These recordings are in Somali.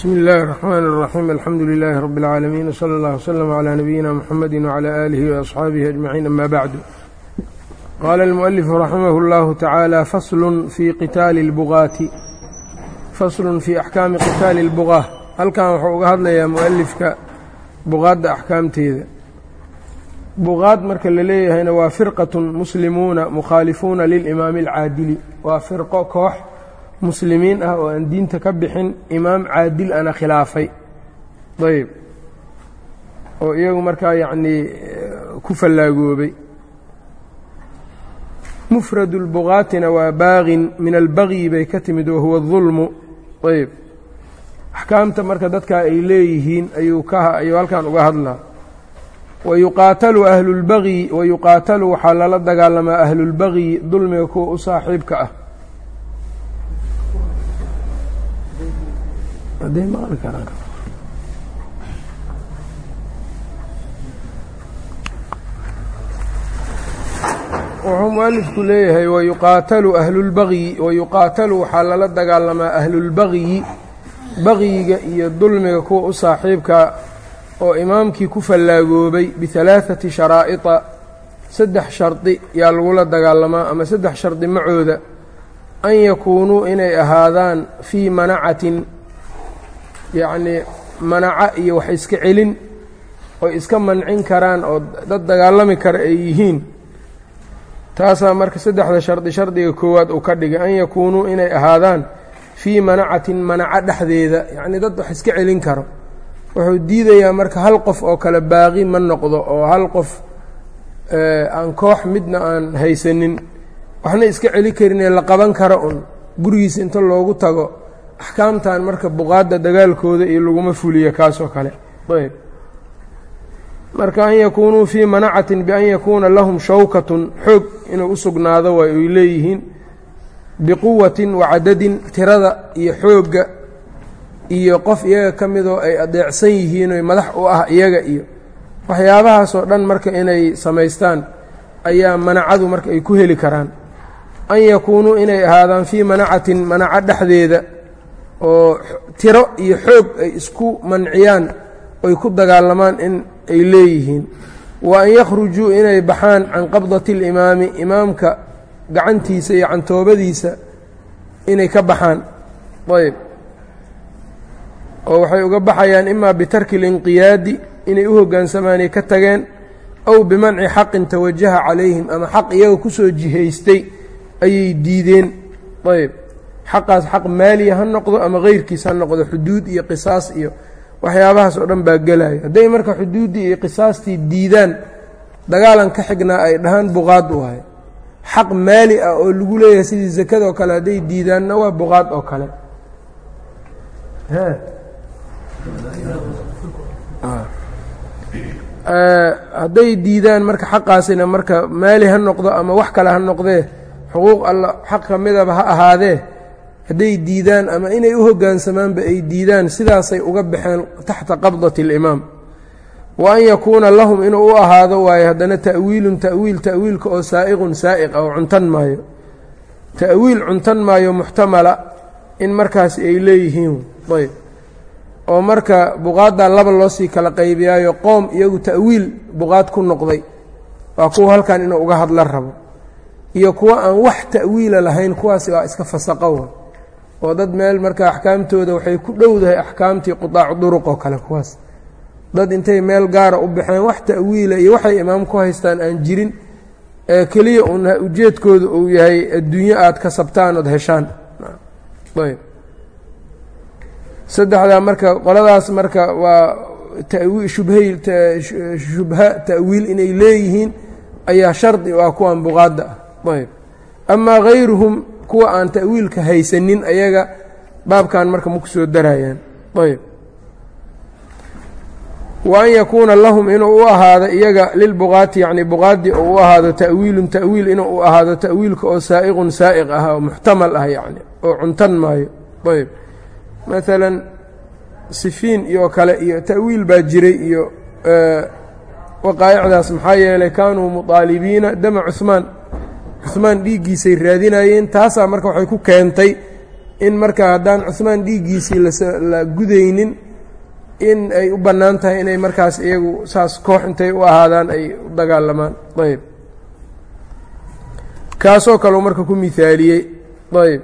bsmi اllahi الرحmn الرaxيim alxamdu لilaahi rb اlcaalamiin wslى اllah wslm عlى nabiyina mxamedi wعlى alihi وaصxaabihi aجmaciin ama bacdu qaala اlmuؤalifu raximah اllahu tacaala faslun fii qitaali اlbugaati faslun fii axkaami qitaali اlbugaa halkan wuxuu uga hadlayaa mualifka buqaadda axkaamteeda buqaad marka la leeyahayna waa firqaة muslimuuna mukhaalifuuna lilimaami اlcaadili waa firqo koox muslimiin ah oo aan diinta ka bixin imaam caadil ana khilaafay ayb oo iyagu markaa yacnii ku fallaagoobay mufrad اlbugaatina waa baaqin min albagyi bay ka timid wahuwa الظulmu ayb axkaamta marka dadkaa ay leeyihiin ayuu ka ayuu halkan uga hadlaa wayuqaatalu ahlu اlbagyi wayuqaatalu waxaa lala dagaalamaa ahlu اlbagyi dulmiga kuwa u saaxiibka ah Wuxuu mualifku leeyahay wayuqaatalu ahlulbagyi wayuqaatalu waxaa lala dagaalamaa ahlulbagyi bagyiga iyo dulmiga kuwa u saaxiibka oo imaamkii ku fallaagoobay bihalaaثati sharaa'ita saddex shardi yaa lagula dagaalamaa ama saddex shardi macooda an yakuunuu inay ahaadaan fii manacatin yacnii manaco iyo wax iska celin oy iska mancin karaan oo dad dagaalami kara ay yihiin. Taasaa marka saddexda shardi shardiga koowaad uu ka dhigay an yakuunuu inay ahaadaan fii manacatin manaco dhexdeeda. Yacnii dad wax iska celin karo. Wuxuu diidayaa marka hal qof oo kale baaqi ma noqdo oo hal qof aan koox midna aan haysanin. Waxna iska celi karinee la qaban karo un. Gurigiisa inta loogu tago axkaamtan marka buqaadda dagaalkooda iyo laguma fuliyo kaasoo kale. Ayb. Marka an yakuunuu fii manacatin bian yakuuna lahum shawkatun xoog inuu u sugnaado way ay leeyihiin biquwatin wacadadin tirada iyo xoogga iyo qof iyaga ka midoo ay adeecsan yihiin oy madax u ah iyaga iyo. Waxyaabahaasoo dhan marka inay samaystaan ayaa manacadu marka ay ku heli karaan. An yakuunuu inay ahaadaan fii manacatin manaco dhexdeeda oo tiro iyo xoog ay isku manciyaan oy ku dagaalamaan in ay leeyihiin. Wa an yakhrujuu inay baxaan can qabdati اlimaami imaamka gacantiisa iyo cantoobadiisa inay ka baxaan. Ayb. Oo waxay uga baxayaan imaa bitarki اlinqiyaadi inay u hogaansamaanay ka tageen aw bimanci xaqin tawajaha calayhim ama xaq iyaga ku soo jihaystay ayay diideen. Ayb xaqaas xaq maaliya ha noqdo ama keyrkiis ha noqdo xuduud iyo qisaas iyo waxyaabahaas oo dhan baa gelaya hadday marka xuduuddii iyo qisaastii diidaan dagaalan ka xignaa ay dhahaan buqaad u ahay. Xaq maali ah oo lagu leeyahay sidii zakada oo kale hadday diidaanna waa buqaad oo kale. Hadday diidaan marka xaqaasina marka maali ha noqdo ama wax kale ha noqdee xuquuq alla xaq ka midaba ha ahaadee hadday diidaan ama inay u hoggaansamaanba ay diidaan sidaasay uga baxeen taxta qabdati اlimaam wa an yakuuna lahum inuu u ahaado waayo haddana ta'wiilun ta'wiil ta'wiilka oo saa'iqun saa'iq oo cuntan maayo. Ta'wiil cuntan maayo muxtamala in markaasi ay leeyihiin ayb. Oo marka buqaaddaa laba loo sii kala qaybiyaayo qoom iyagu ta'wiil buqaad ku noqday waa kuwa halkan inuu uga hadla rabo. Iyo kuwa aan wax ta'wiila lahayn kuwaasi waa iska fasaqowa oo dad meel marka axkaamtooda waxay ku dhowdahay axkaamtii qudaacu duruq oo kale kuwaas dad intay meel gaara u baxeen wax ta'wiila iyo waxay imaam ku haystaan aan jirin ee keliya un ujeedkooda uu yahay adduunyo aad kasabtaan ood heshaan. Ayb. Saddexdaa marka qoladaas marka waa shubhay shubha ta'wiil inay leeyihiin ayaa shardi waa kuwan buqaadda. Ah ayb. Amaa hayruhum kuwa aan ta'wiilka haysanin ayaga baabkan marka ma ku soo darayaan. Ayb wa an yakuuna lahum inuu u ahaado iyaga lilbuqaati yacni buqaadi oo u ahaado ta'wiilun ta'wiil inuu u ahaado ta'wiilka oo saa'iqun saa'iq ah oo muxtamal ah yacni oo cuntan maayo. Ayb maalan sifiin iyo kale iyo ta'wiil baa jiray iyo waqaa'icdaas maxaa yeelay kaanuu muطaalibiina dama cuhmaan cuhmaan dhiiggiisay raadinayeen taasaa marka waxay ku keentay in marka haddaan cuhmaan dhiiggiisii la gudaynin in ay u bannaan tahay inay markaas iyagu saas koox intay u ahaadaan ay u dagaalamaan. Ayb kaasoo kaleu marka ku mihaaliyey ayb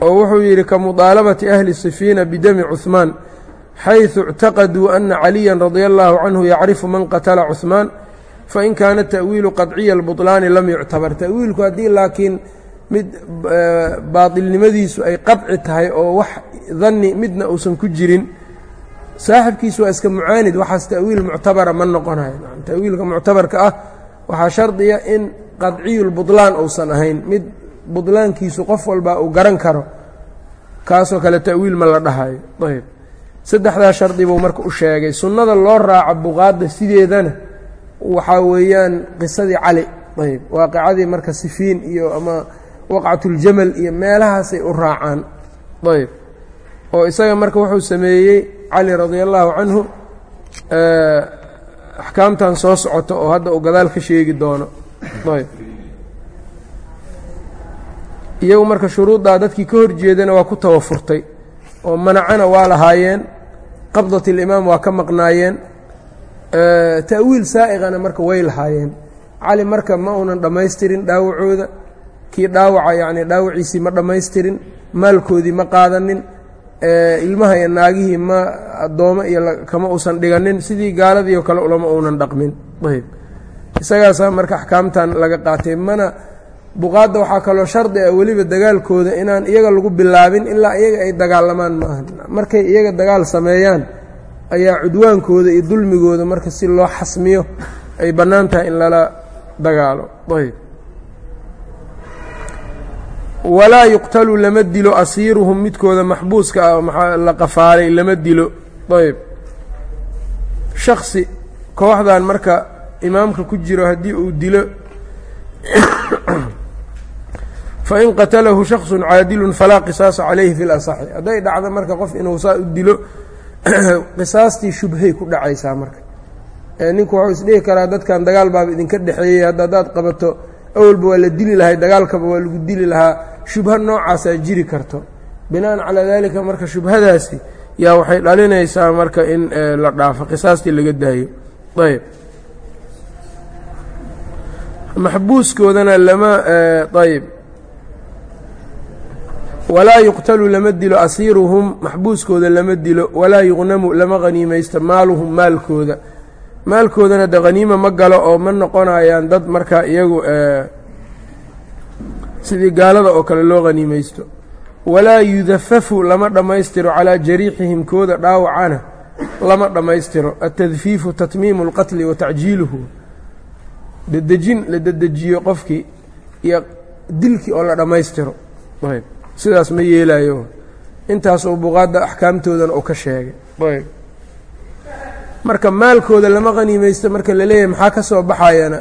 oo wuxuu yidhi ka mudaalabati ahli sifiina bidami cuhmaan xayثu اctaqaduu ana caliya radia allahu canhu yacrifu man qatala cuhmaan fain kaana ta'wiilu qaطciya اlbuطlaani lam yuctabar ta'wiilku haddii laakiin mid baaطilnimadiisu ay qaطci tahay oo wax danni midna uusan ku jirin saaxibkiisu waa iska mucaanid waxaas ta'wiil muctabara ma noqonayo ta'wiilka muctabarka ah waxaa shardiya in qaطciyu lbuطlaan uusan ahayn mid buطlaankiisu qof walba uu garan karo kaasoo kale ta'wiil ma la dhahayo ayb saddexdaa shardi buu marka u sheegay sunnada loo raaco buqaadda sideedana waxaa weeyaan qisadii cali. Ayb waaqicadii marka sifiin iyo ama waqcatuljamal iyo meelahaasay u raacaan. Ayb oo isaga marka wuxuu sameeyey cali radia allaahu canhu axkaamtan soo socota oo hadda uu gadaal ka sheegi doono. Ayb iyagu marka shuruuddaa dadkii ka hor jeedana waa ku tawafurtay. Oo manacana waa lahaayeen. Qabdat ilimaam waa ka maqnaayeen ta'wiil saa'iqana marka way lahaayeen. Cali marka ma uunan dhammaystirin dhaawacooda. Kii dhaawaca yacni dhaawaciisii ma dhammaystirin maalkoodii ma qaadanin ilmaha iyo naagihii ma addoommo iyo kama uusan dhiganin sidii gaaladii oo kale ulama uunan dhaqmin. Ayb isagaasaa marka axkaamtan laga qaatay mana buqaadda waxaa kaloo shardi ah weliba dagaalkooda inaan iyaga lagu bilaabin ilaa iyaga ay dagaalamaan maaha markay iyaga dagaal sameeyaan ayaa cudwaankooda iyo dulmigooda marka si loo xasmiyo ay bannaan tahay in lala dagaalo. Ayb walaa yuqtalu lama dilo asiiruhum midkooda maxbuuska ah maxaa la qafaalay lama dilo. Ayb shaksi kooxdan marka imaamka ku jiro haddii uu dilo fain qatalahu shaksu caadilun falaa qisaasa calayhi fi lasaxi hadday dhacdo marka qof inuu saa u dilo qisaastii shubhay ku dhacaysaa marka. Ninku wuxuu isdhihi karaa dadkan dagaal baaba idinka dhexeeyey hadda haddaad qabato awalba waa la dili lahay dagaalkaba waa lagu dili lahaa shubha noocaasaa jiri karto. Binaan calaa daalika marka shubhadaasi yaa waxay dhalinaysaa marka in la dhaafo qisaastii laga daayo. Ayb maxbuuskoodana lama ayb walaa yuqtalu lama dilo asiiruhum maxbuuskooda lama dilo walaa yuqnamu lama haniimaysto maaluhum maalkooda. Maalkoodana de haniima ma galo oo ma noqonayaan dad markaa iyagu sidii gaalada oo kale loo haniimaysto walaa yudafafu lama dhammaystiro calaa jariixihim kooda dhaawacana lama dhammaystiro. Atadfiifu tatmiimu اlqatli wa tacjiiluhu. Dedejin la dedejiyo qofkii iyo dilkii oo la dhammaystiro sidaas ma yeelayo intaasoo buqaadda axkaamtoodan uu ka sheegay. Ayb. Marka maalkooda lama qhaniimaysto marka la leeyahay maxaa ka soo baxayana?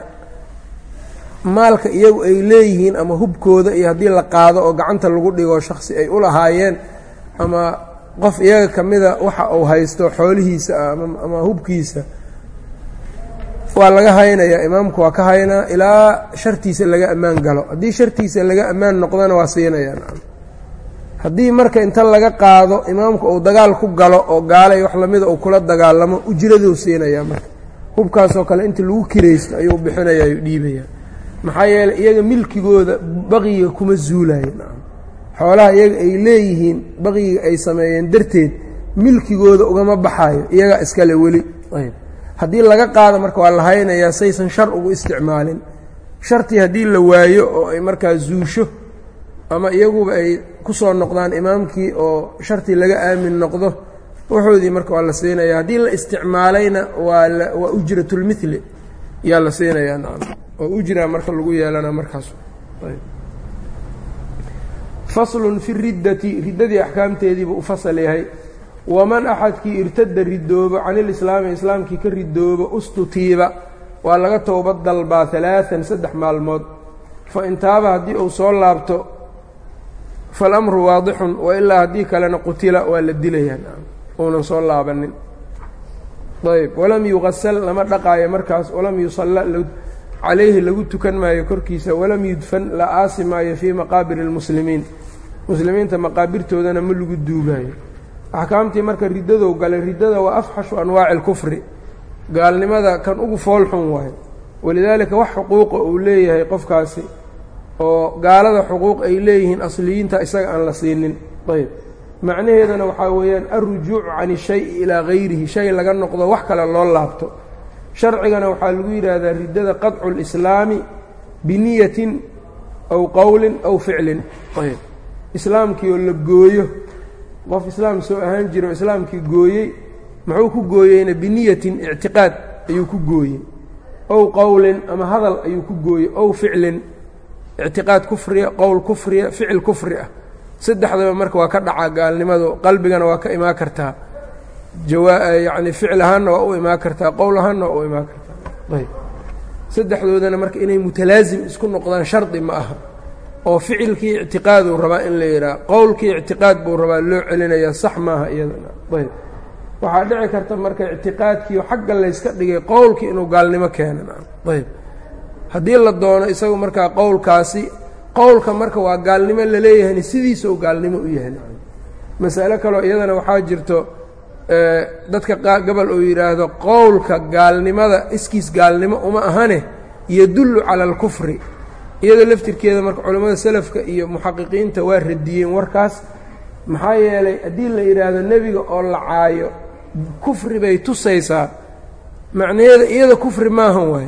Maalka iyagu ay leeyihiin ama hubkooda iyo haddii la qaado oo gacanta lagu dhigo shaksi ay u lahaayeen ama qof iyaga ka mida waxa uu haysto xoolihiisa ama hubkiisa waa laga haynayaa. Imaamku waa ka haynaa ilaa shartiisa laga ammaan galo. Haddii shartiisa laga ammaan noqdona waa siinayaa haddii marka inta laga qaado imaamku uu dagaal ku galo oo gaalay wax lamida uu kula dagaalamo ujraduu siinayaa marka. Hubkaasoo kale inta lagu kiraysto ayuu bixinaya ayuu dhiibayaa maxaa yeeley iyaga milkigooda baqiga kuma zuulayo. Xoolaha iyaga ay leeyihiin baqiga ay sameeyeen darteed milkigooda ugama baxayo iyagaa iskale weli. Haddii laga qaado marka waa la haynayaa saysan shar ugu isticmaalin. Shartii haddii la waayo oo ay markaa zuusho ama iyaguba ay ku soo noqdaan imaamkii oo shartii laga aamin noqdo waxoodii marka waa la siinaya haddii la isticmaalayna waa waa ujratulmithli yaa la siinayaa nacam oo ujra marka lagu yeelana markaas. Faslun fi riddati riddadii axkaamteediibuu u fasal yahay. Waman axadkii irtada ridoobo can ilislaami islaamkii ka ridoobo ustutiiba waa laga towbad dalbaa alaaan saddex maalmood. Fa in haddii uu soo laabto falamru waadixun wa ilaa haddii kalena qutila waa la dilayaa uunan soo laabanin ayb walam yuqasal lama dhaqaayo markaas walam yusalla calayhi lagu tukan maayo korkiisa walam yudfan la aasi maayo fii maqaabiri اlmuslimiin muslimiinta maqaabirtoodana ma lagu duugaayo axkaamtii marka riddadow galay riddada waa afxashu anwaaci اlkufri gaalnimada kan ugu foolxun waayo walidaalika wax xuquuqa uu leeyahay qofkaasi oo gaalada xuquuq ay leeyihiin asliyiinta isaga aan la siinin. Ayb. Macnaheedana waxaa weeyaan alrujuucu can ishayi ilaa gayrihi shay laga noqdo wax kale loo laabto. Sharcigana waxaa lagu yidhaahdaa riddada qaطcu اlislaami biniyatin aw qowlin aw ficlin. Ayb. Islaamkii oo la gooyo qof islaam soo ahaan jira oo islaamkii gooyey muxuu ku gooyeyna biniyatin ictiqaad ayuu ku gooyey. Ow qowlin ama hadal ayuu ku gooyey ow ficlin ictiqaad kufriya qowl kufriya ficil kufri ah saddexdaba marka waa ka dhacaa gaalnimadu qalbigana waa ka imaan kartaa yacni ficil ahaanna waa u imaan kartaa qowl ahaanna waa u imaan kartaa ayb saddexdoodana marka inay mutalaasim isku noqdaan shardi ma aha oo ficilkii ictiqaaduu rabaa in la yidhaha qowlkii ictiqaad buu rabaa loo celinayaa sax maaha iyadana. ayb waxaa dhici karta marka ictiqaadkiio xagga layska dhigay qowlkii inuu gaalnimo keenan ayb haddii la doono isagu markaa qowlkaasi qowlka marka waa gaalnimo laleeyahayna sidiisa uu gaalnimo u yahay. Masale kaleo iyadana waxaa jirto dadka gobol uu yidhaahdo qowlka gaalnimada iskiis gaalnimo uma ahane yadullu cala alkufri. Iyadoo laftirkeeda marka culammada selafka iyo muxaqiqiinta waa radiyeen warkaas maxaa yeelay haddii la yidhaahdo nebiga oo la caayo kufri bay tusaysaa. Macnaheeda iyada kufri maahan waay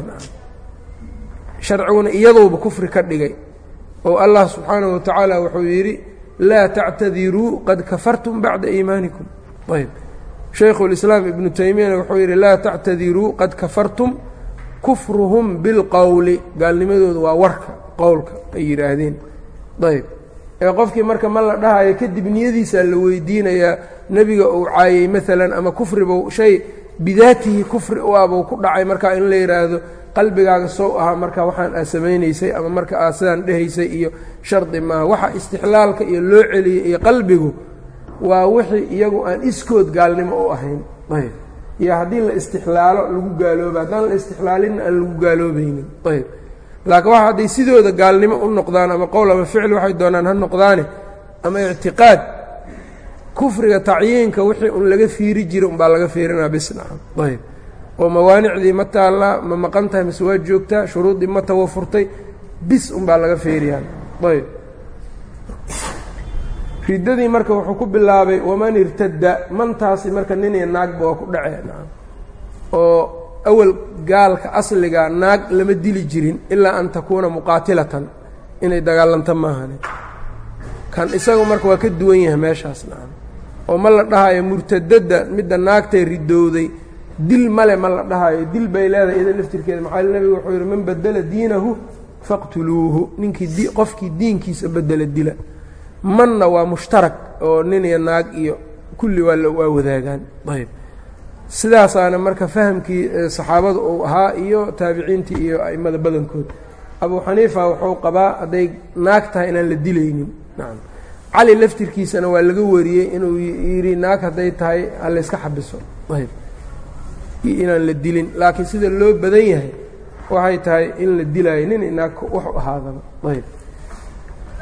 sharciguna iyaduuba kufri ka dhigay oo allah subxaanahu wa tacaala wuxuu yidhi laa tactadiruu qad kafartum bacda iimaanikum. Ayb shaykhulislaam ibnu taymiyana wuxuu yidhi laa tactadiruu qad kafartum kufruhum bilqowli gaalnimadooda waa warka qowlka ay yidhaahdeen. Ayb ee qofkii marka ma la dhahayo kadib niyadiisaa la weydiinayaa nebiga uu caayey maalan ama kufribuu shay bidaatihi kufri u ah buu ku dhacay markaa in la yidhaahdo qalbigaaga sow ahaa marka waxaan aad samaynaysay ama marka aad sidaan dhehaysay iyo shardi maaha waxa istixlaalka iyo loo celiyey iyo qalbigu waa wixii iyagu aan iskood gaalnimo u ahayn. Ayb. Iyo haddii la istixlaalo lagu gaalooba haddaan la istixlaalinna aan lagu gaaloobaynin. Ayb. Laakiin waxa hadday sidooda gaalnimo u noqdaan ama qowl ama ficil waxay doonaan ha noqdaane ama ictiqaad kufriga tacyiinka wixii un laga fiiri jira unbaa laga fiirinaa bisnacam ayb oo mawaanicdii ma taallaa ma maqan tahay mase waa joogtaa shuruuddii ma tawafurtay bis unbaa laga fiiriyaa ayb. Riddadii marka wuxuu ku bilaabay waman irtadda? Mantaasi marka nin iyo naagba waa ku dhacee oo awal gaalka asliga naag lama dili jirin ilaa an takuuna muqaatilatan inay dagaalanto maahane kan isagu marka waa ka duwan yahay meeshaas nacam oo ma la dhahayo murtadadda midda naagtay ridowday dil male ma la dhahayo dil bay leedahay iyada laftirkeeda. Maxaa nebigu wuxuu yidhi man badela diinahu faqtuluuhu. Ninkii qofkii diinkiisa bedela dila. Manna waa mushtarak oo nin iyo naag iyo kulli waa waa wadaagaan. Ayb sidaasaana marka fahamkii saxaabada uu ahaa iyo taabiciintii iyo a'immada badankood. Abuu xaniifa wuxuu qabaa hadday naag tahay inaan la dilaynin. Cali laftirkiisana waa laga wariyey inuu yidhi naag hadday tahay halayska xabiso. Ayb inaan la dilin laakiin sida loo badan yahay waxay tahay in la dilaayo nin inaag wax ahaadaba ayb.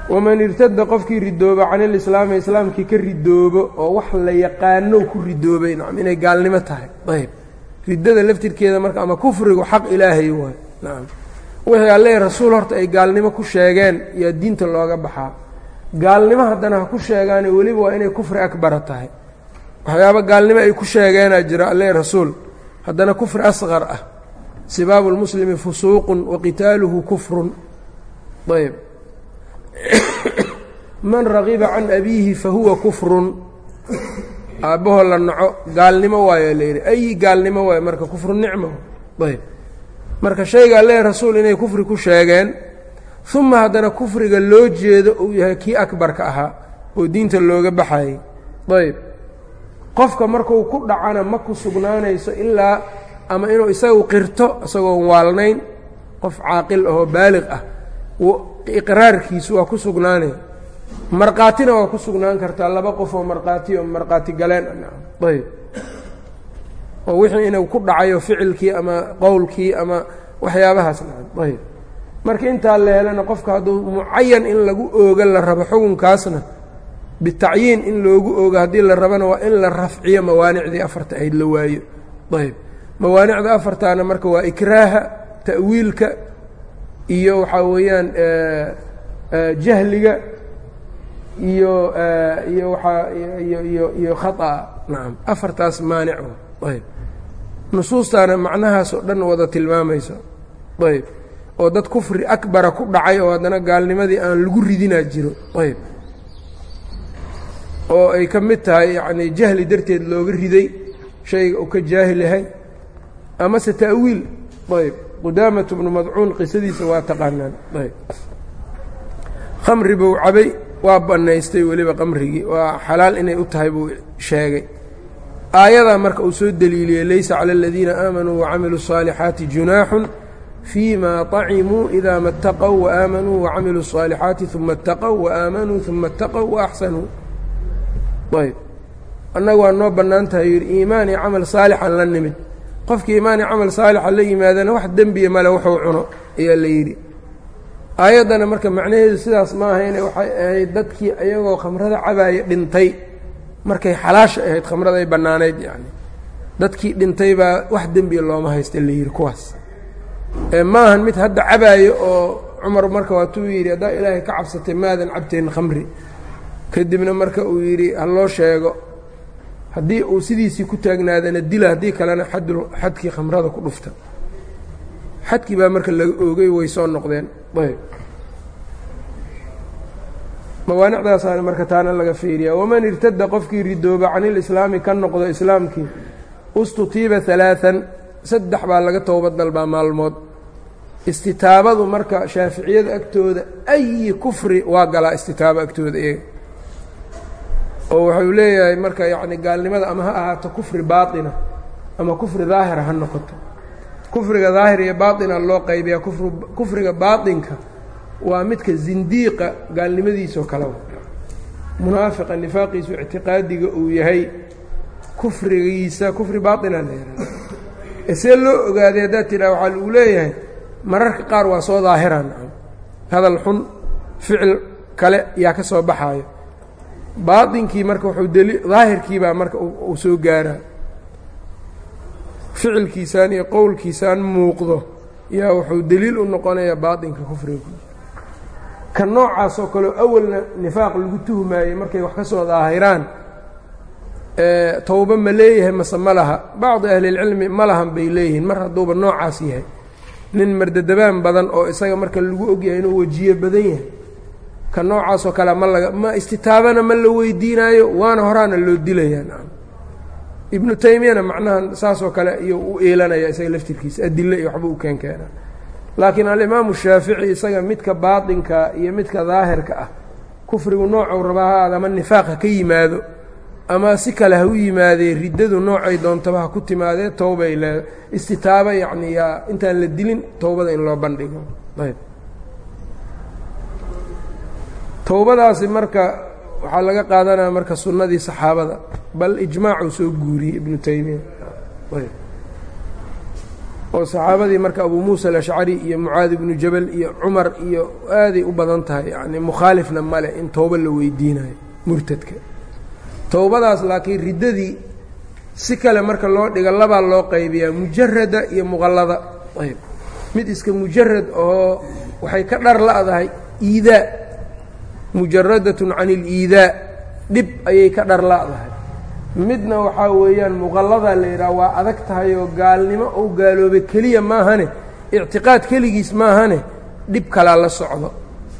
Waman irtada qofkii ridoobo can ilislaami islaamkii ka ridoobo oo wax la yaqaano ku ridoobay nacam inay gaalnimo tahay. Ayb. Riddada laftirkeeda marka ama kufrigu xaq ilaahay waay nacam. Wixii alle rasuul horta ay gaalnimo ku sheegeen yaa diinta looga baxaa. Gaalnimo haddana ha ku sheegaane weliba waa inay kufri akbara tahay. Waxyaaba gaalnimo ay ku sheegeenaa jira alle rasuul haddana kufri asqar ah. Sibaabu lmuslimi fusuuqun wa qitaaluhu kufrun. Ayb man ragiba can abiihi fahuwa kufrun. Aabbahoo la naco gaalnimo waayo layidhi ayi gaalnimo waayo marka kufru nicmo ayb marka shayga alle rasuul inay kufri ku sheegeen uma haddana kufriga loo jeedo uu yahay kii akbarka ahaa oo diinta looga baxayay ayb qofka markuu ku dhacana ma ku sugnaanayso ilaa ama inuu isagu qirto isagoon waalnayn qof caaqil ahoo baaliq ah iqraarkiisu waa ku sugnaanay. Markhaatina waa ku sugnaan kartaa laba qof oo markhaati oo markhaati galeen. Ayb. Oo wixii inuu ku dhacayo ficilkii ama qowlkii ama waxyaabahaas. Nacan ayb. Marka intaa la qofka hadduu mucayan in lagu ooga la rabo xukunkaasna bitacyiin in loogu ogo haddii la rabana waa in la rafciyo mawaanicdii afarta ahayd la waayo. Ayb mawaanicda afartaana marka waa ikraaha ta'wiilka iyo waxaa weeyaan jahliga iyo iyo waaa iyo iyo khaطأa nacam afartaas maanic ayb nusuustaana macnahaas oo dhan wada tilmaamayso. Ayb oo dad kufri akbara ku dhacay oo haddana gaalnimadii aan lagu ridinaa jiro. Ayb oo ay ka mid tahay yacni jahli darteed looga riday shayga uu ka jaahil yahay amase ta'wiil ayb qudaamatu bnu madcuun qisadiisa waa taqaanaan ayb khamri buu cabay waa bannaystay weliba qamrigii waa xalaal inay u tahay buu sheegay aayadaa marka uu soo deliiliyey laysa cala aladiina aamanuu wacamiluu الصaalixaati junaaxun fii ma طacimuu ida ma اtaqow waaamanuu wacamiluu الصaalixaati uma اtaqow waaamanuu uma اtaqow waaxsanuu ayb annagu waa noo bannaan tahay yidhi iimaan iyo camal saalixan la nimid. Qofkii iimaan iyo camal saalixa la yimaadana wax dembiya male wuxuu cuno ayaa la yidhi. Aayaddana marka macnaheedu sidaas ma ahayne waxay ahayd dadkii ayagoo khamrada cabaaya dhintay. Markay xalaasha ahayd khamrada ay bannaanayd yacni. Dadkii dhintay baa wax dembiya looma haysta la yidhi kuwaas. Ee maahan mid hadda cabaayo oo cumar marka waatuu yidhi haddaa ilaahay ka cabsatay maadan cabteen khamri kadibna marka uu yidhi ha loo sheego. Haddii uu sidiisii ku taagnaadana dila haddii kalena xadkii khamrada ku dhufta. Xadkii baa marka laga oogay way soo noqdeen. Ayb. Mawaanicdaasaana marka taana laga fiiriyaa. Waman irtada qofkii ridooba canilislaami ka noqdo islaamkii ustutiiba alaaan saddex baa laga towbad dalbaa maalmood. Istitaabadu marka shaaficiyada agtooda ayi kufri waa galaa istitaabo agtooda iyaga oo wuxuu leeyahay marka yacni gaalnimada ama ha ahaato kufri baaطina ama kufri daahira ha noqoto kufriga daahir iyo baaطina loo qaybiyaa kufr kufriga baaطinka waa midka zindiiqa gaalnimadiisoo kaleba munaafiqa nifaaqiisu ictiqaadiga uu yahay kufrigiisa kufri baaطina la yihahda see loo ogaaday haddaad tidhaha waxaa lagu leeyahay mararka qaar waa soo daahiraan hadal xun ficil kale yaa ka soo baxaayo baainkii marka deli daahirkiibaa marka uu soo gaaraa ficilkiisaan iyo qowlkiisaan muuqdo yaa wuxuu deliil u noqonayaa baaطinka kufriga ka noocaas oo kaleo awalna nifaaq lagu tuhmaayey markay wax ka soo daahiraan towbo ma leeyahay mase ma laha. Bacdi ahlilcilmi ma lahan bay leeyihiin mar hadduuba noocaas yahay. Nin mardadabaan badan oo isaga marka lagu ogyahay inuu wejiye badan yahay ka noocaasoo kale ma laga ma istitaabana ma la weydiinaayo waana horaana loo dilayaa. Ibnu taymiyana macnahan saasoo kale iyuu u eelanaya isaga laftirkiisa adile iyo waxba u keenkeena. Laakiin alimaamu shaafici isaga midka baaطinka iyo midka daahirka ah kufrigu noocou rabaa ha aad ama nifaaq ha ka yimaado ama si kale ha u yimaadee riddadu noocay doontaba ha ku timaadee towbay leeda istitaaba yacni yaa intaan la dilin towbada in loo bandhigo. Ayb towbadaasi marka waxaa laga qaadanaya marka sunnadii saxaabada bal ijmaacuu soo guuriyey ibnu taymiya. Oo saxaabadii marka abuu muusa alashcari iyo mucaadi ibnu jabal iyo cumar iyo aaday u badan tahay yani mukhaalifna male in towbo la weydiinayo murtadka. Towbadaas laakiin riddadii si kale marka loo dhiga labaa loo qaybiyaa mujarada iyo muqallada. Mid iska mujarad oo waxay ka dhar la'dahay iidaa mujaradatun can iliidaa dhib ayay ka dhar la'dahay. Midna waxaa weeyaan muqalladaa la yidhaha waa adag tahay oo gaalnimo ou gaaloobay keliya maahane ictiqaad keligiis maahane dhib kalaa la socdo.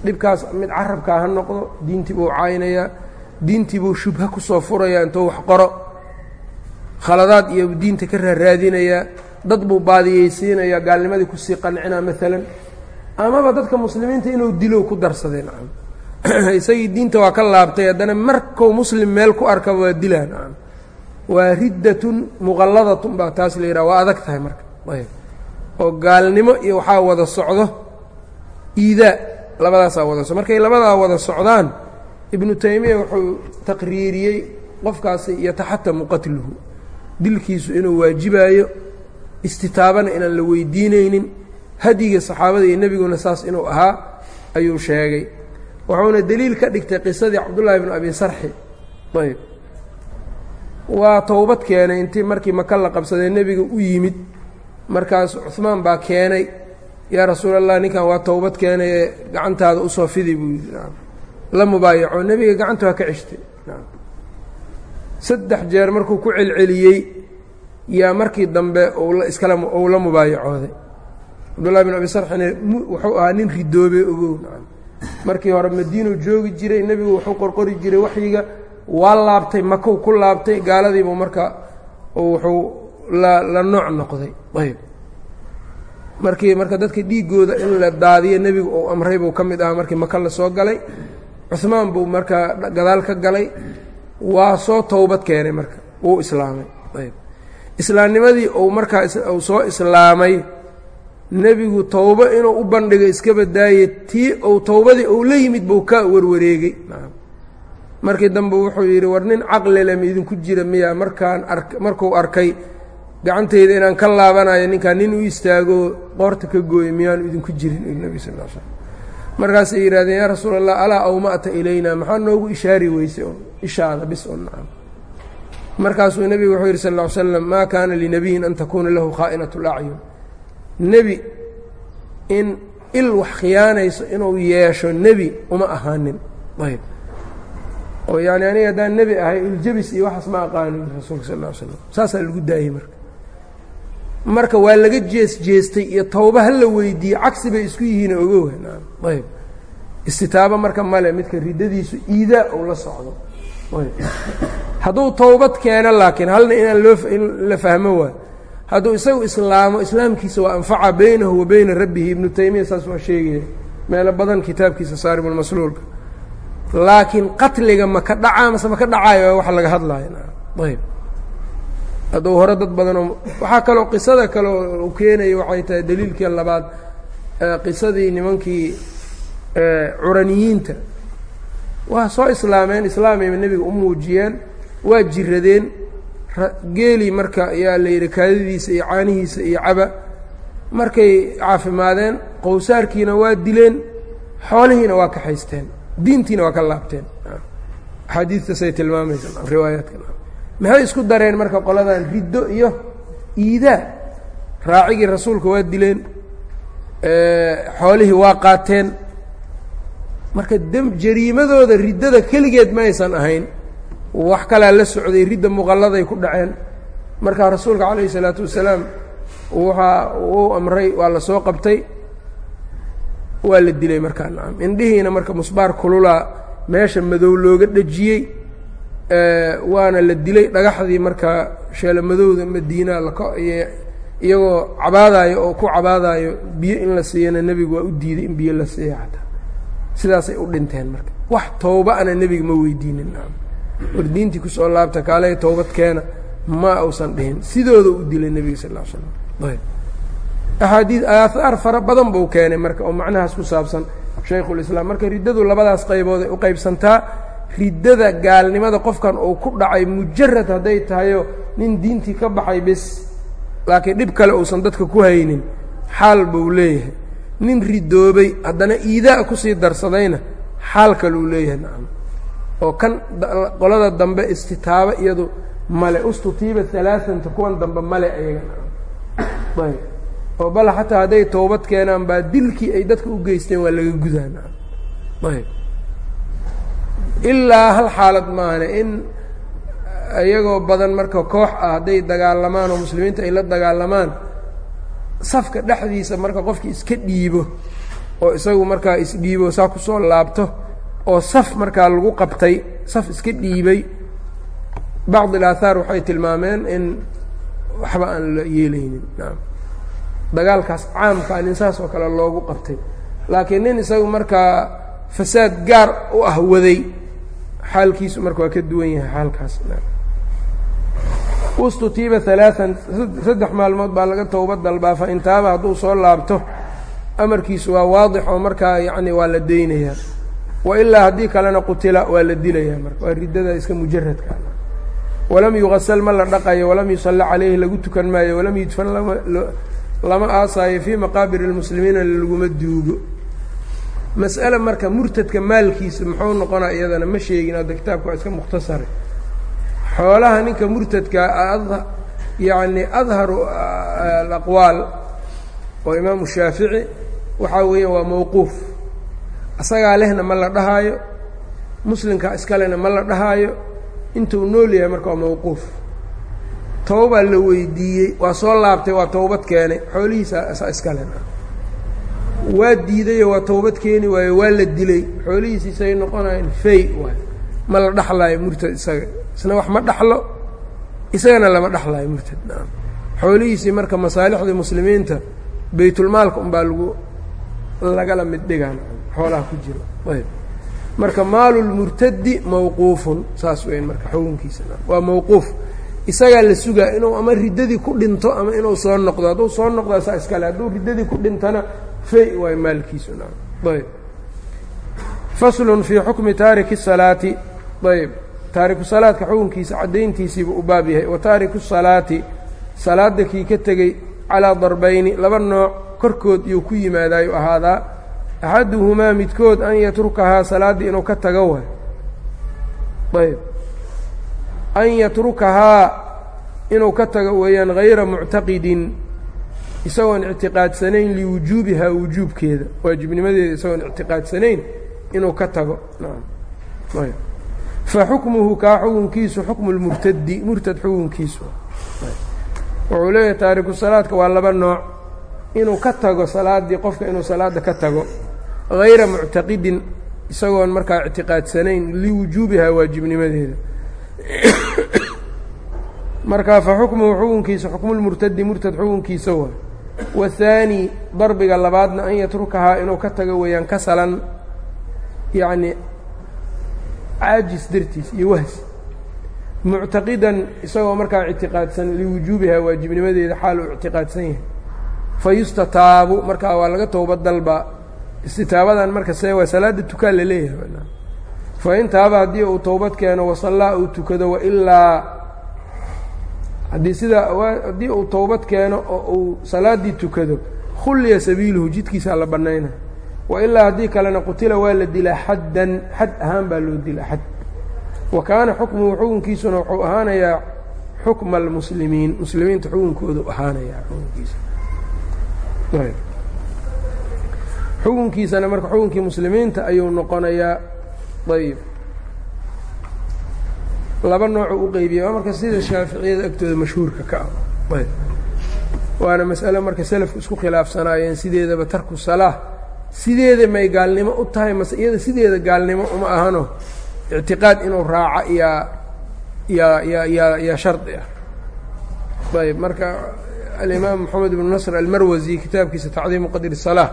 Dhibkaas mid carabkaa ha noqdo diintii buu caynayaa diintii buu shubha ku soo furayaa intuu wax qoro. Khaladaad iyo diinta ka raaraadinayaa dad buu baadiyeysiinayaa gaalnimadii ku sii qancinaa maalan amaba dadka muslimiinta inuu dilow ku darsadee nacam isagii diinta waa ka laabtay haddana markuu muslim meel ku arkaba waa dilaa nacam waa riddatun muqalladatun baa taas la yidhaha waa adag tahay marka. Oo gaalnimo iyo waxaa wada socdo iidaa labadaasaa wada so markay labadaa wada socdaan ibnu taymiya wuxuu taqriiriyey qofkaasi yataxatamu qatluhu. Dilkiisu inuu waajibaayo istitaabana inaan la weydiinaynin. Hadyiga saxaabada iyo nebiguna saas inuu ahaa ayuu sheegay wuxuuna deliil ka dhigtay qisadii cabdullaahi bnu abi sarxi. Ayb. Waa towbad keenay intii markii maka la qabsaday nebiga u yimid. Markaas cuhmaan baa keenay yaa rasuulallah ninkan waa towbad keenay ee gacantaada u soo fidi buu yidhi. La mubaayaco nebiga gacantu ha ka ceshtay saddex jeer markuu ku celceliyey yaa markii dambe iskala uu la mubaayacooday. Cabdullahi bin abi sarxina wuxuu ahaa nin ridoobey ogow markii hore madiinu joogi jiray nebigu wuxuu qorqori jiray waxyiga waa laabtay makow ku laabtay gaaladiibu marka wuxuu la la nooc noqday. Ayb markii marka dadka dhiiggooda in la daadiyo nebigu uu amray buu ka mid ahaa markii maka la soo galay. Cuhmaan buu markaa gadaal ka galay. Waa soo towbad keenay marka wuu islaamay. Ayb islaamnimadii uu markaa soo islaamay nebigu towbo inuu u bandhigo iska badaaye tii uu towbadii uu la yimid buu ka warwareegey markii dambe wuxuu yidhi war nin caqlile ma idinku jira miya markaan ark markuu arkay gacantayda inaan ka laabanayo ninkaan nin u istaago qoorta ka gooyo miyaanu idinku jirin nebi sal l slm markaasay yidhahdeen yaa rasuul allah alaa awma'ta ilayna? Maxaa noogu ishaari weysay oo ishaada bis oo nacam markaasuu nebigu wuxuu yidhi sal ly slam maa kaana linabiyin an takuuna lahu khaa'inat اlacyun nebi in il wax khiyaanayso inuu yeesho nebi uma ahaanin. Ayb oo yaani aniga haddaan nebi ahay iljabis iyo waxaas ma aqaanin rasuulka sal ll ly slam saasaa lagu daayey marka. Marka waa laga jees jeestay iyo towba ha la weydiiyey cagsi bay isku yihiin ogow ayb istitaabo marka male midka riddadiisu iidaa uu la socdo. Hadduu towbad keeno laakiin halna inaan loo la fahmo waay hadduu isagu islaamo islaamkiisa waa anfaca baynahu wa bayna rabbihi. Ibnu taymiya saas waa sheegaya meelo badan kitaabkiisa saaribulmasluulka laakiin qatliga ma ka dhacaa mase ma ka dhacaayo wax laga hadlaayo. Ayb hadduu hore dad badanoo waxaa kaloo qisada kaleo uu keenaya waxay tahay daliilkii labaad qisadii nimankii curaniyiinta. Waa soo islaameen islaamayba nebiga u muujiyeen waa jiradeen geelii marka ayaa la yidhi kaadadiisa iyo caanihiisa iyo caba. Markay caafimaadeen qowsaarkiina waa dileen xoolihiina waa kaxaysteen diintiina waa ka laabteen. Axaadiistasay tilmaamaysa riwaayaadka. Maxay isku dareen marka qoladan riddo iyo iidaa raacigii rasuulka waa dileen xoolihii waa qaateen. Marka jariimadooda riddada keligeed ma aysan ahayn wax kalaa la socday ridda muqalladay ku dhaceen. Markaa rasuulka calayhi isalaatu wasalaam waxaa uu amray waa la soo qabtay waa la dilay markaa nacam indhihiina marka musbaar kululaa meesha madow looga dhejiyey waana la dilay dhagaxdii markaa sheelo madowda madiina iyagoo cabaadaayo oo ku cabaadaayo biyo in la siiyana nebigu waa u diiday in biyo la siiya xataa sidaasay u dhinteen marka. Wax towba ana nebiga ma weydiinin war diintii ku soo laabta kaaley towbad keena ma uusan dhihin. Sidooda u dilay nebiga sal l slam ayb. Axaadii aahaar fara badan buu keenay marka oo macnahaas ku saabsan shaykhulislaam marka riddadu labadaas qaybood ay u qaybsantaa riddada gaalnimada qofkan uu ku dhacay mujarad hadday tahayo nin diintii ka baxay bes laakiin dhib kale uusan dadka ku haynin xaal buu leeyahay. Nin ridoobay haddana iidaa ku sii darsadayna xaal kaleu leeyahay nacam oo kan qolada dambe istitaabo iyadu male ustutiiba alaaanta kuwan dambe male ayaga oo bal xataa hadday towbad keenaan baa dilkii ay dadka u geysteen waa laga gudaa nacam. Ayb. Ilaa hal xaalad maahane in iyagoo badan marka koox ah hadday dagaalamaan oo muslimiinta ay la dagaalamaan safka dhexdiisa marka qofkii iska dhiibo oo isagu markaa isdhiibo saa ku soo laabto oo saf markaa lagu qabtay saf iska dhiibay bacd ilaahaar waxay tilmaameen in waxba aan la yeelaynin. Dagaalkaas caamkaa nin saas oo kale loogu qabtay. Laakiin nin isagu markaa fasaad gaar u ah waday xaalkiisu marka waa ka duwan yahay xaalkaas. Ustutiiba alaaan saddex maalmood baa laga towbad dalbaa fa intaaba hadduu soo laabto amarkiisu waa waadix oo markaa yacni waa la deynayaa wa ilaa haddii kalena qutila waa la dilayaa marka waa riddada iska mujaradka walam yugasal ma la dhaqayo walam yusalla calayhi lagu tukan maayo walam yudfan lama aasaayo fii maqaabir اlmuslimiina laguma duugo mas'ale marka murtadka maalkiisa muxuu noqonaa iyadana ma sheegin hadda kitaabka iska mukhtasare xoolaha ninka murtadka yacni adharu alaqwaal oo imaamu shaafici waxaa weeyaan waa mawquuf asagaa lehna ma la dhahaayo muslimka iskalena ma la dhahaayo intuu nool yahay marka waa mawquuf. Towbaa la weydiiyey waa soo laabtay waa towbad keenay xoolihiisa asaa iskalen waa diidayo waa towbad keeni waayo waa la dilay. Xoolihiisi isay noqonayaan fay waay ma la dhaxlaayo murtad isaga. Isna wax ma dhaxlo isagana lama dhaxlaayo murtad. Naam. Xoolihiisii marka masaalixdii muslimiinta baytulmaalka unbaa lagu lagala mid dhigaan xoolaha ku jiro. Ayb. Marka maalulmurtadi mawquufun saas weyn marka xukunkiisa waa mawquuf. Isagaa la sugaa inuu ama riddadii ku dhinto ama inuu soo noqdo. Hadduu soo noqdaa saa iskale hadduu riddadii ku dhintana fay waay maalkiisu ayb. Faslun fii xukmi taariki salaati. Ayb. Taariku salaadka xukunkiisa caddayntiisiiba u baab yahay. Wa taariku salaati. Salaada kii ka tegey calaa darbayni laba nooc korkood iyuu ku yimaadaayu ahaadaa axaduhumaa midkood an yatrukahaa salaaddii inuu ka tago waay ayb an yatrukahaa inuu ka tago weeyaan hayra muctaqidin isagoon ictiqaadsanayn liwujuubihaa wujuubkeeda waajibnimadeeda isagoon ictiqaadsanayn inuu ka tago fa xukmuhu kaa xukunkiisu xukmu lmurtadi murtad xukunkiisu wuxuu leeyahay taariku salaadka waa laba nooc inuu ka tago salaaddii qofka inuu salaadda ka tago hayra muctaqidin isagoon markaa ictiqaadsanayn liwujuubihaa waajibnimadeeda. Markaa fa xukmuhu xukunkiisa xukmulmurtadi murtad xukunkiisa waa wahaani darbiga labaadna an yatrukahaa inuu ka tago weeyaan kasalan yacni caajis dartiis iyo wahs muctaqidan isagoo markaa ictiqaadsan liwujuubihaa waajibnimadeeda xaal uu ictiqaadsan yahay. Fa yustataabu markaa waa laga towbad dalbaa istitaabadan marka see waa salaada tukaan la leeyahay fa in taaba haddii uu towbad keeno wasallaa uu tukado wailaa haddii sidaa haddii uu towbad keeno oo uu salaaddii tukado khulliya sabiiluhu jidkiisaa la bannayna. Wailaa haddii kalena qutila waa la dilaa xaddan xad ahaan baa loo dilaa xad. Wa kaana xukmuhu xukunkiisuna wuxuu ahaanayaa xukma almuslimiin muslimiinta xukunkoodu ahaanayaa xukunkiisa xukunkiisana marka xukunkii muslimiinta ayuu noqonayaa. Ayb laba noocuu u qeybiya waa marka sida shaaficiyada agtooda mashhuurka ka ah. Waana mas'ale marka selafku isku khilaafsanaayeen sideedaba tarku salaa sideeda may gaalnimo u tahay mase iyada sideeda gaalnimo uma ahano ictiqaad inuu raaco yaa yaa yaa yaa yaa shardi ah. Ayb marka alimaam moxamed ibnu nasr almarwasi kitaabkiisa tacdiimu qadri الsalaa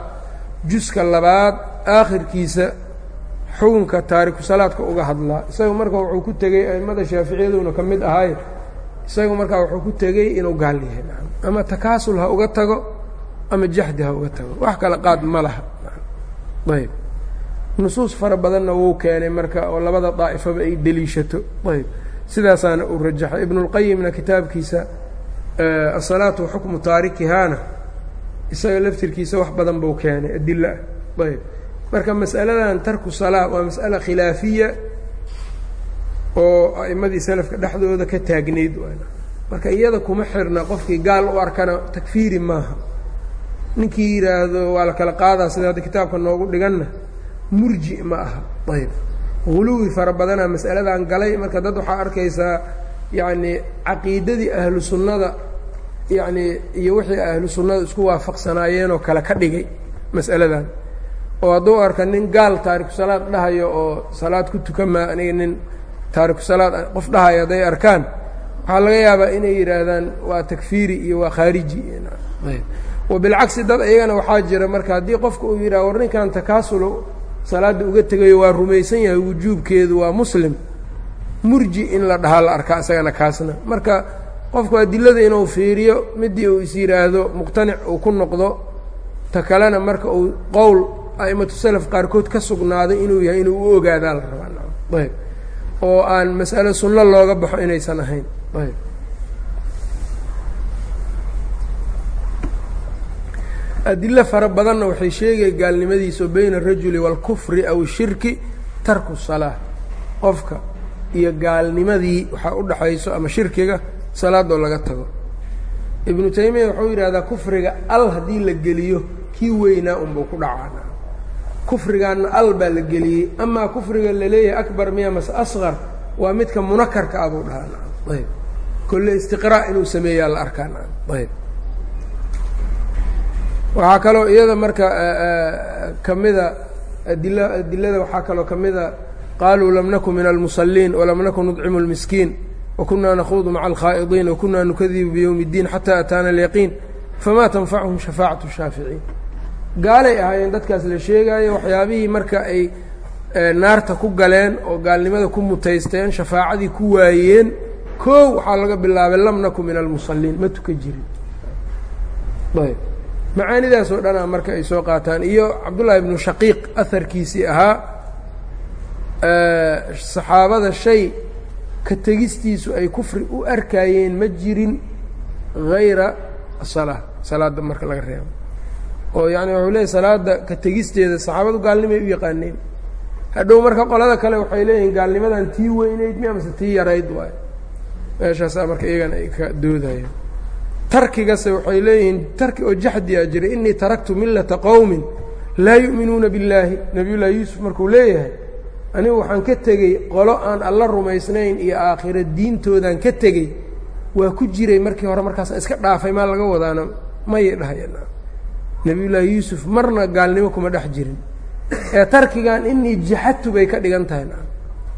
juska labaad aakhirkiisa xukunka taariku salaadka uga hadlaa. Isaga marka wuxuu ku tegey aimada shaaficiyaduna ka mid ahay isaga markaa wuxuu ku tegey inuu gaal yahay. Ama takaasul ha uga tago ama jaxdi ha uga tago. Wax kala qaad ma laha. Ayb. Nusuus fara badanna wuu keenay marka oo labada daa'ifaba ay deliishato. Ayb. Sidaasaana uu rajaxay. Ibnulqayimna kitaabkiisa asalaatu xukmu taarikihaana isaga laftirkiisa wax badan buu keenay adila ah ayb. Marka mas'aladan tarku salaa waa mas'ala khilaafiya oo a'immadii salafka dhexdooda ka taagnayd marka iyada kuma xirna qofkii gaal u arkana takfiiri maaha. Ninkii yidhaahdo waa la kala qaadaa sida hadda kitaabka noogu dhiganna murji ma aha. Ayb. Huluwi fara badanaa mas'aladan galay. Marka dad waxaa arkaysaa yacnii caqiidadii ahlu sunnada yacnii iyo wixii ahlu sunnada isku waafaqsanaayeenoo kale ka dhigay mas'aladan. Oo hadduu arka nin gaal taariku salaad dhahayo oo salaad ku tukan maa aniga nin taariku salaad qof dhahayo hadday arkaan waxaa laga yaabaa inay yidhaahdaan waa takfiiri iyo waa khaariji. Wa bilcagsi dad iyagana waxaa jira marka haddii qofka uu yidhaha war ninkan takaasulo salaadda uga tegayo waa rumaysan yahay wujuubkeedu waa muslim murji in la dhahaa la arkaa isagana kaasna. Marka qofku adilada inuu fiiriyo midii uu is yidhaahdo muqtanic uu ku noqdo ta kalena marka uu qowl a'imatu salaf qaarkood ka sugnaaday inuu yahay inuu u ogaadaa la rabaa. Ayb. Oo aan mas'alo sunno looga baxo inaysan ahayn. Ayb. Adilo fara badanna waxay sheegaya gaalnimadiisa bayna arajuli waalkufri aw shirki tarku salaa qofka iyo gaalnimadii waxaa u dhaxayso ama shirkiga salaadoo laga tago. Ibnu taymiya wuxuu yidhahdaa kufriga al haddii la geliyo kii weynaa unbuu ku dhacaa kufrigaanna al baa la geliyey amaa kufriga la leeyahay akbar miya mase asqar waa midka munakarka ah buu dhahaa ayb. Kolle istiqraa inuu sameeyaa la arkaa ayb. Waxaa kaloo iyada marka kamida adila adilada waxaa kaloo kamida qaaluu lam nakun min almusaliin walam nakun nudcimu اlmiskiin wakunaa nakhuudu maca alkhaa'idiin wakunaa nukadibu biyowmi اddiin xataa ataana alyaqiin. Famaa tanfacuhum shafaacatu shaaficiin gaalay ahaayeen dadkaas la sheegaayo waxyaabihii marka ay naarta ku galeen oo gaalnimada ku mutaysteen shafaacadii ku waayeen koow waxaa laga bilaabay lam nakun min almusaliin ma tuka jirin. Ayb. Macaanidaas oo dhanaa marka ay soo qaataan. Iyo cabdullaahi ibnu shaqiiq aharkiisii ahaa saxaabada shay ka tegistiisu ay kufri u arkaayeen ma jirin hayra asalaa salaadda marka laga reebo. Oo yacni wuxuu leeyahy salaadda ka tegisteeda saxaabadu gaalnimay u yaqaaneen. Hadhow marka qolada kale waxay leeyihiin gaalnimadan tii weynayd mi amase tii yarayd waayo meeshaasaa marka iyagana ay ka doodayeen tarkigase waxay leeyihiin tarki oo jaxdiyaa jiray inii taraktu millata qowmin laa yu'minuuna billaahi. Nabiyullaahi yuusuf markuu leeyahay anigu waxaan ka tegey qolo aan alla rumaysnayn iyo aakhiro diintoodaan ka tegey waa ku jiray markii hore markaasa iska dhaafay maa laga wadaana mayay dhahayeen. Nabiyullaahi yuusuf marna gaalnimo kuma dhex jirin. Ee tarkigan inii jaxadtu bay ka dhigan tahay.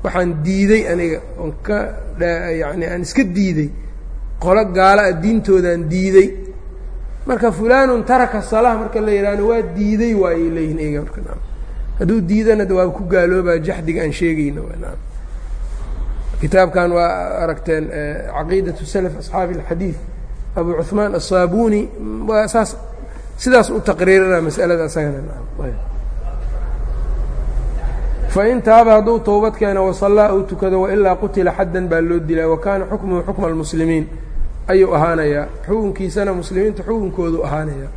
Waxaan diiday aniga oon ka yacni aan iska diiday. Qolo gaala a diintoodaan diiday. Marka fulaanun taraka salaa marka la yidhaahno waa diiday waayay leeyihiin iga marka hadduu diidana waa ku gaaloobaa jaxdiga aan sheegayna kitaabkan waa aragteen caqiidatu salaf asxaabi اlxadiid abu cuثmaan aلsaabuni waa saas sidaas u taqriirina masalada asagana fain taaba hadduu towbad keeno wasallaa uu tukado wailaa qutila xaddan baa loo dilaa wa kaana xukmuhu xukma اlmuslimiin ayuu ahaanayaa xukunkiisana muslimiinta xukunkoodu ahaanaya